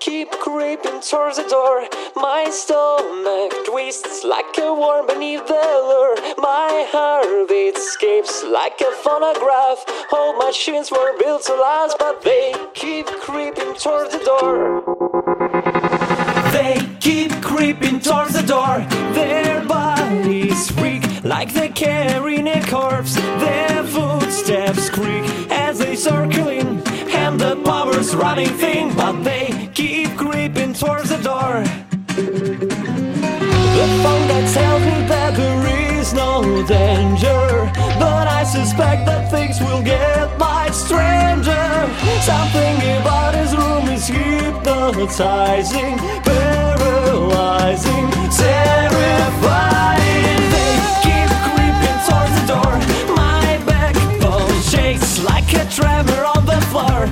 keep creeping towards the door. My stomach twists like a worm beneath the lure. My heartbeat escapes like a phonograph. All machines were built to last, but they keep creeping towards the door. They keep creeping towards the door. Their bodies reek like they're carrying a corpse. Their this running thing, but they keep creeping towards the door. The phone that tells me that there is no danger, but I suspect that things will get much stranger. Something about his room is hypnotizing, paralyzing, terrifying. They keep creeping towards the door. My backbone shakes like a tremor on the floor.